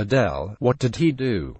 Adele, what did he do?